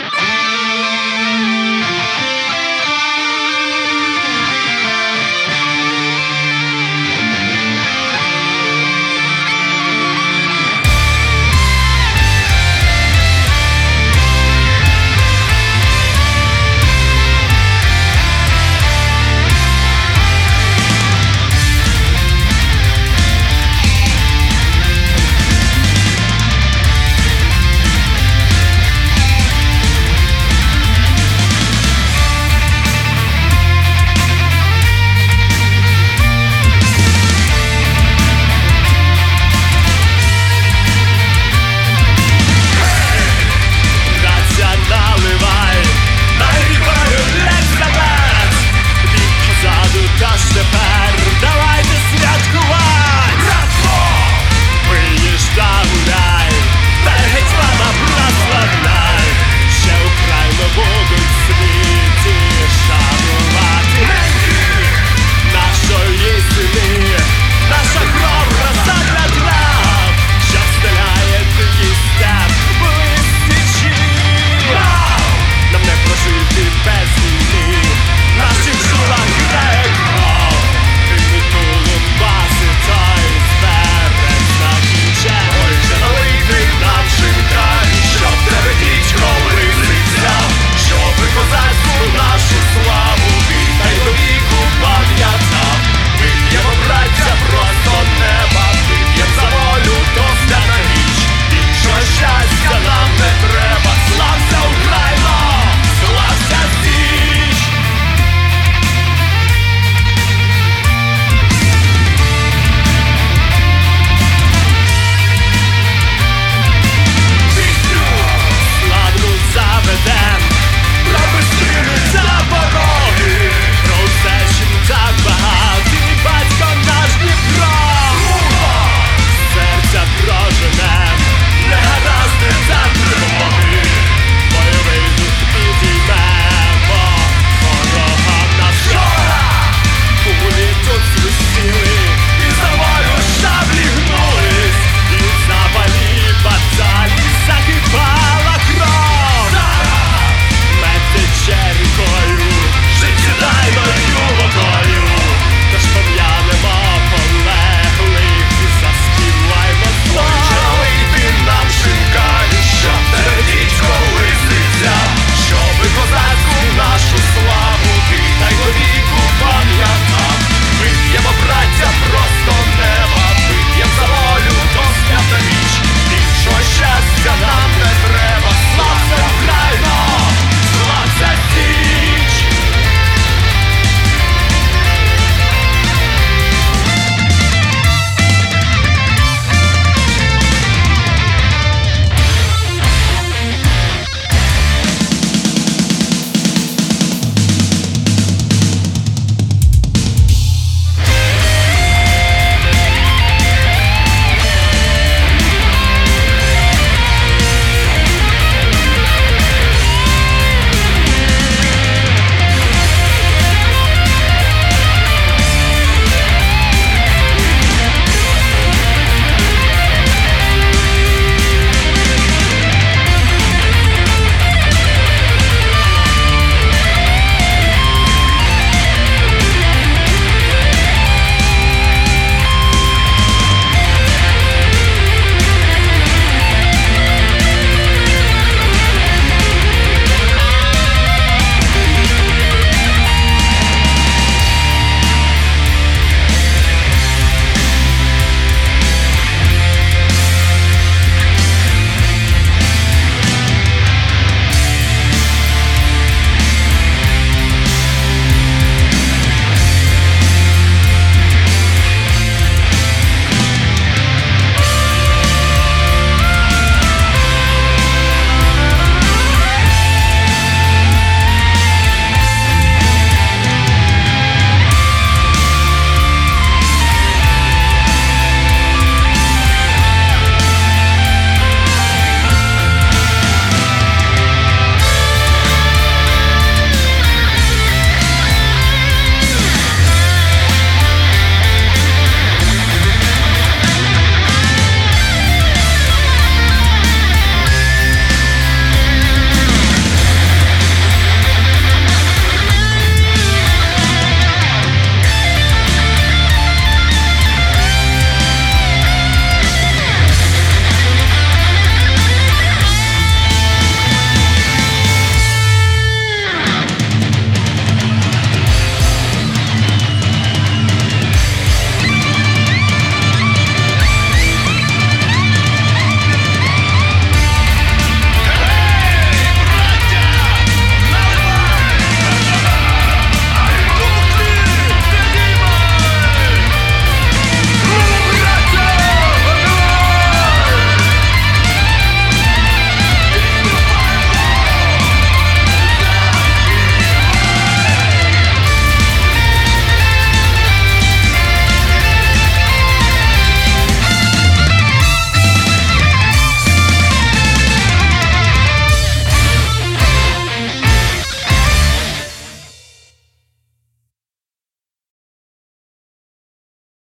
Yeah.